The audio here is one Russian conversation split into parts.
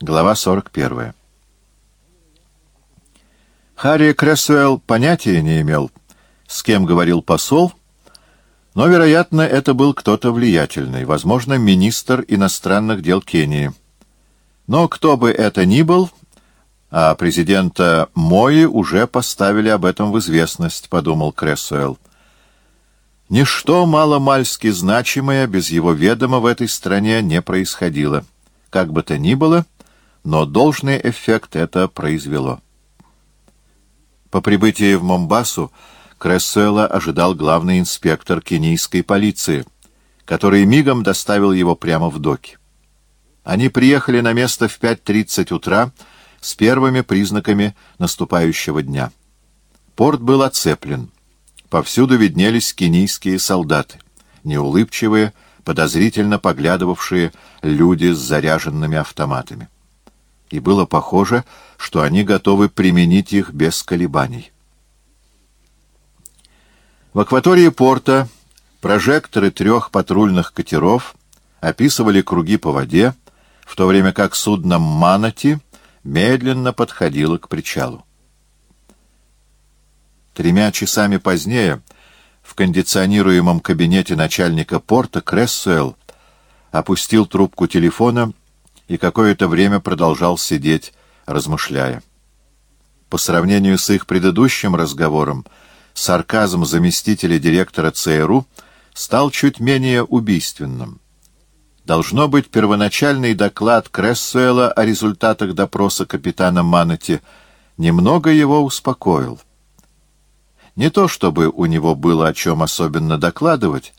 Глава 41. Харри Крессуэлл понятия не имел, с кем говорил посол, но, вероятно, это был кто-то влиятельный, возможно, министр иностранных дел Кении. Но кто бы это ни был, а президента Мои уже поставили об этом в известность, — подумал Крессуэлл. Ничто маломальски значимое без его ведома в этой стране не происходило. Как бы то ни было, — но должный эффект это произвело. По прибытии в Момбасу Крессуэла ожидал главный инспектор кенийской полиции, который мигом доставил его прямо в доки. Они приехали на место в 5.30 утра с первыми признаками наступающего дня. Порт был оцеплен. Повсюду виднелись кенийские солдаты, неулыбчивые, подозрительно поглядывавшие люди с заряженными автоматами и было похоже, что они готовы применить их без колебаний. В акватории порта прожекторы трех патрульных катеров описывали круги по воде, в то время как судно «Манати» медленно подходило к причалу. Тремя часами позднее в кондиционируемом кабинете начальника порта Крессуэлл опустил трубку телефона и какое-то время продолжал сидеть, размышляя. По сравнению с их предыдущим разговором, сарказм заместителя директора ЦРУ стал чуть менее убийственным. Должно быть, первоначальный доклад Крессуэла о результатах допроса капитана Манати немного его успокоил. Не то чтобы у него было о чем особенно докладывать,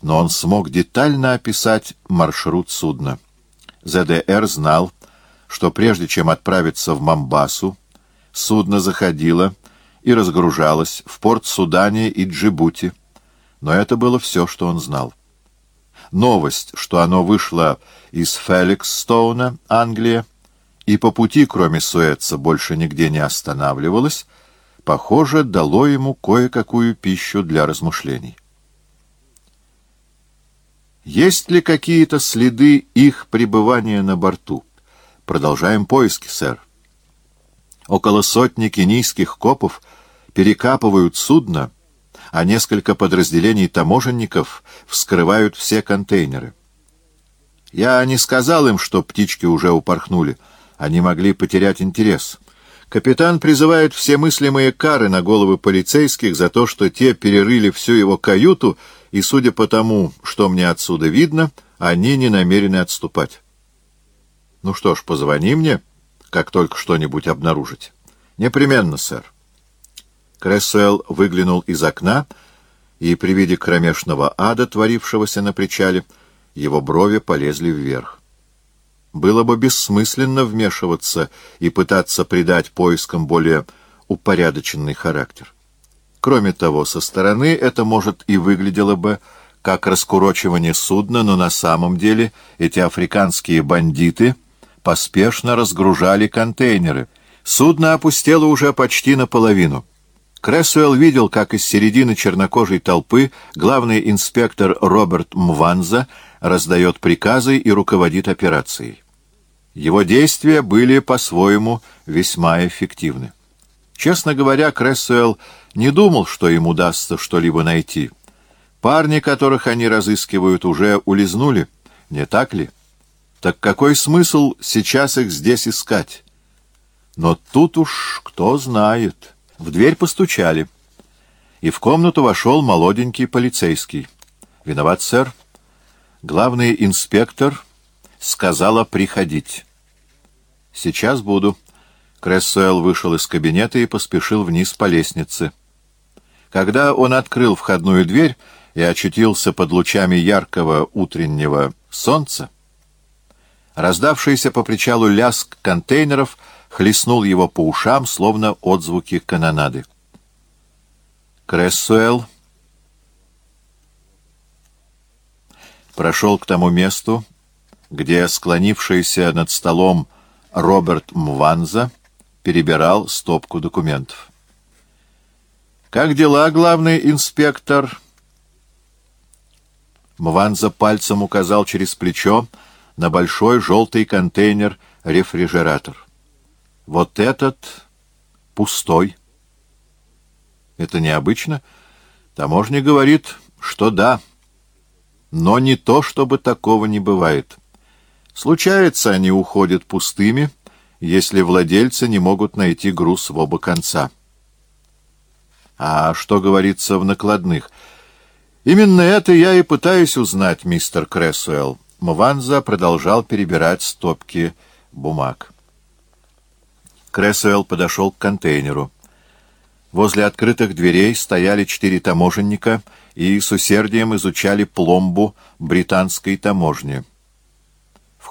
но он смог детально описать маршрут судна. ЗДР знал, что прежде чем отправиться в Мамбасу, судно заходило и разгружалось в порт Судане и Джибути, но это было все, что он знал. Новость, что оно вышло из Феликсстоуна, Англия, и по пути, кроме Суэца, больше нигде не останавливалось, похоже, дало ему кое-какую пищу для размышлений. Есть ли какие-то следы их пребывания на борту? Продолжаем поиски, сэр. Около сотни кенийских копов перекапывают судно, а несколько подразделений таможенников вскрывают все контейнеры. Я не сказал им, что птички уже упорхнули. Они могли потерять интерес. Капитан призывает все мыслимые кары на головы полицейских за то, что те перерыли всю его каюту и, судя по тому, что мне отсюда видно, они не намерены отступать. Ну что ж, позвони мне, как только что-нибудь обнаружите. Непременно, сэр. Крессуэлл выглянул из окна, и при виде кромешного ада, творившегося на причале, его брови полезли вверх. Было бы бессмысленно вмешиваться и пытаться придать поискам более упорядоченный характер. Кроме того, со стороны это, может, и выглядело бы как раскурочивание судна, но на самом деле эти африканские бандиты поспешно разгружали контейнеры. Судно опустело уже почти наполовину. Крессуэлл видел, как из середины чернокожей толпы главный инспектор Роберт Мванза раздает приказы и руководит операцией. Его действия были по-своему весьма эффективны. Честно говоря, Крессуэлл не думал, что им удастся что-либо найти. Парни, которых они разыскивают, уже улизнули, не так ли? Так какой смысл сейчас их здесь искать? Но тут уж кто знает. В дверь постучали, и в комнату вошел молоденький полицейский. «Виноват, сэр. Главный инспектор сказала приходить». «Сейчас буду». Крессуэлл вышел из кабинета и поспешил вниз по лестнице. Когда он открыл входную дверь и очутился под лучами яркого утреннего солнца, раздавшийся по причалу ляск контейнеров хлестнул его по ушам, словно отзвуки канонады. Крессуэлл прошел к тому месту, где склонившийся над столом Роберт Мванза перебирал стопку документов. «Как дела, главный инспектор?» Мванза пальцем указал через плечо на большой желтый контейнер рефрижератор. Вот этот пустой. Это необычно? Таможня говорит, что да. Но не то, чтобы такого не бывает. Случается, они уходят пустыми, если владельцы не могут найти груз в оба конца. А что говорится в накладных? Именно это я и пытаюсь узнать, мистер Крессуэлл. Мванза продолжал перебирать стопки бумаг. Крессуэлл подошел к контейнеру. Возле открытых дверей стояли четыре таможенника и с усердием изучали пломбу британской таможни.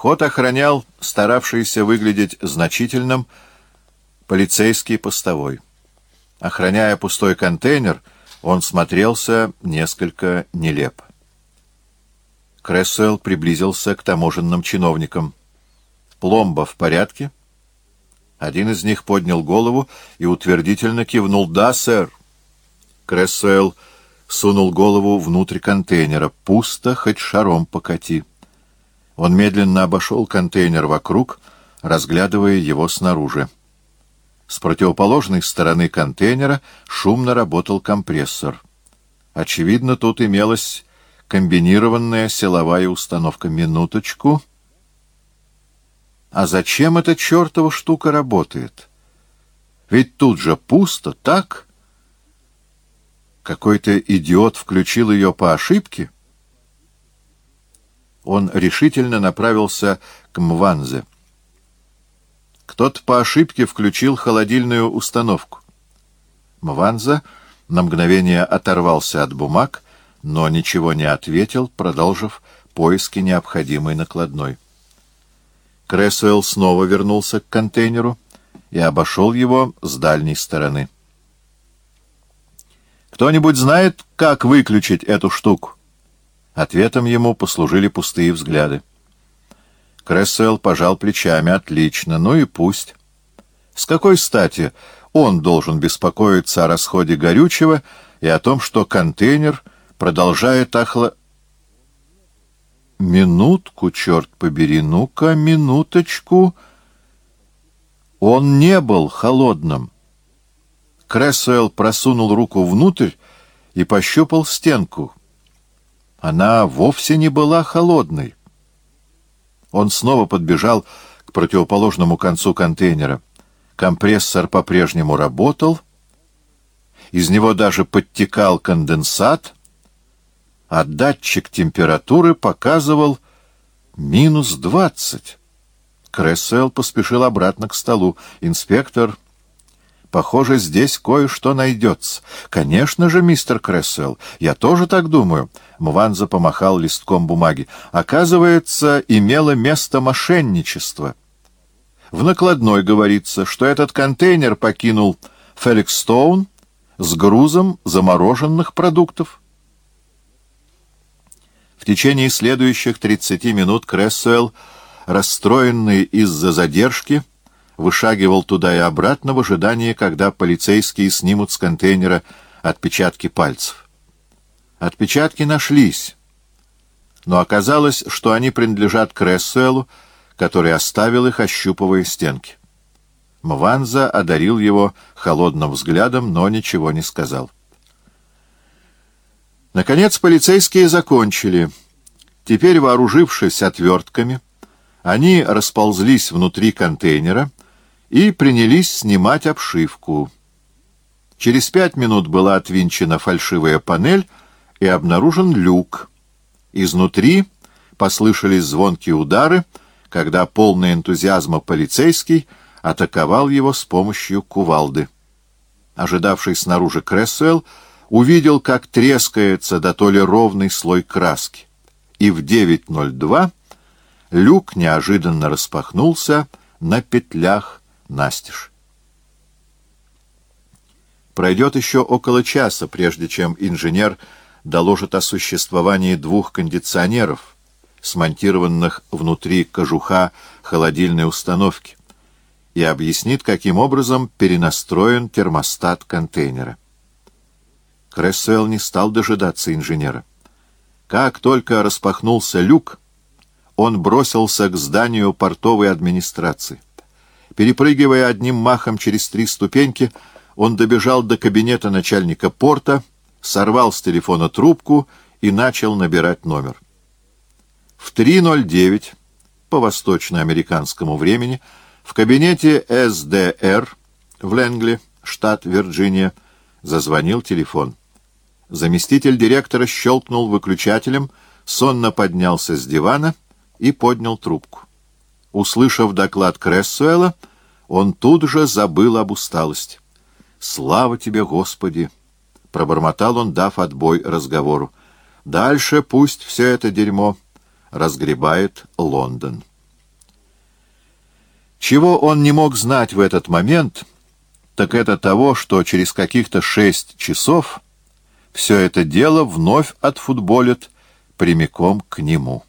Вход охранял старавшийся выглядеть значительным полицейский постовой. Охраняя пустой контейнер, он смотрелся несколько нелепо. Крессуэлл приблизился к таможенным чиновникам. «Пломба в порядке?» Один из них поднял голову и утвердительно кивнул «Да, сэр». Крессуэлл сунул голову внутрь контейнера. «Пусто, хоть шаром покати». Он медленно обошел контейнер вокруг, разглядывая его снаружи. С противоположной стороны контейнера шумно работал компрессор. Очевидно, тут имелась комбинированная силовая установка. Минуточку. А зачем эта чертова штука работает? Ведь тут же пусто, так? Какой-то идиот включил ее по ошибке? Он решительно направился к Мванзе. Кто-то по ошибке включил холодильную установку. Мванза на мгновение оторвался от бумаг, но ничего не ответил, продолжив поиски необходимой накладной. Крессуэлл снова вернулся к контейнеру и обошел его с дальней стороны. «Кто-нибудь знает, как выключить эту штуку?» Ответом ему послужили пустые взгляды. Крессел пожал плечами. «Отлично. Ну и пусть. С какой стати он должен беспокоиться о расходе горючего и о том, что контейнер продолжает охла...» «Минутку, черт побери, ну-ка, минуточку!» Он не был холодным. Крессуэлл просунул руку внутрь и пощупал стенку. Она вовсе не была холодной. Он снова подбежал к противоположному концу контейнера. Компрессор по-прежнему работал, из него даже подтекал конденсат, а датчик температуры показывал минус двадцать. Крессел поспешил обратно к столу. Инспектор Похоже, здесь кое-что найдется. Конечно же, мистер Крессел, я тоже так думаю. Мванза помахал листком бумаги. Оказывается, имело место мошенничество. В накладной говорится, что этот контейнер покинул Феликс Стоун с грузом замороженных продуктов. В течение следующих 30 минут Крессуэлл, расстроенный из-за задержки, вышагивал туда и обратно в ожидании, когда полицейские снимут с контейнера отпечатки пальцев. Отпечатки нашлись, но оказалось, что они принадлежат Крессуэлу, который оставил их, ощупывая стенки. Мванза одарил его холодным взглядом, но ничего не сказал. Наконец полицейские закончили. Теперь, вооружившись отвертками, они расползлись внутри контейнера — и принялись снимать обшивку. Через пять минут была отвинчена фальшивая панель и обнаружен люк. Изнутри послышались звонкие удары, когда полный энтузиазма полицейский атаковал его с помощью кувалды. Ожидавший снаружи Крессуэлл увидел, как трескается до то ли ровный слой краски. И в 9.02 люк неожиданно распахнулся на петлях настежь. Пройдет еще около часа, прежде чем инженер доложит о существовании двух кондиционеров, смонтированных внутри кожуха холодильной установки, и объяснит, каким образом перенастроен термостат контейнера. Крессуэлл не стал дожидаться инженера. Как только распахнулся люк, он бросился к зданию портовой администрации. Перепрыгивая одним махом через три ступеньки, он добежал до кабинета начальника порта, сорвал с телефона трубку и начал набирать номер. В 3.09 по восточноамериканскому времени в кабинете СДР в Ленгли, штат Вирджиния, зазвонил телефон. Заместитель директора щелкнул выключателем, сонно поднялся с дивана и поднял трубку. Услышав доклад Крессуэла, он тут же забыл об усталости. «Слава тебе, Господи!» — пробормотал он, дав отбой разговору. «Дальше пусть все это дерьмо разгребает Лондон». Чего он не мог знать в этот момент, так это того, что через каких-то шесть часов все это дело вновь отфутболит прямиком к нему.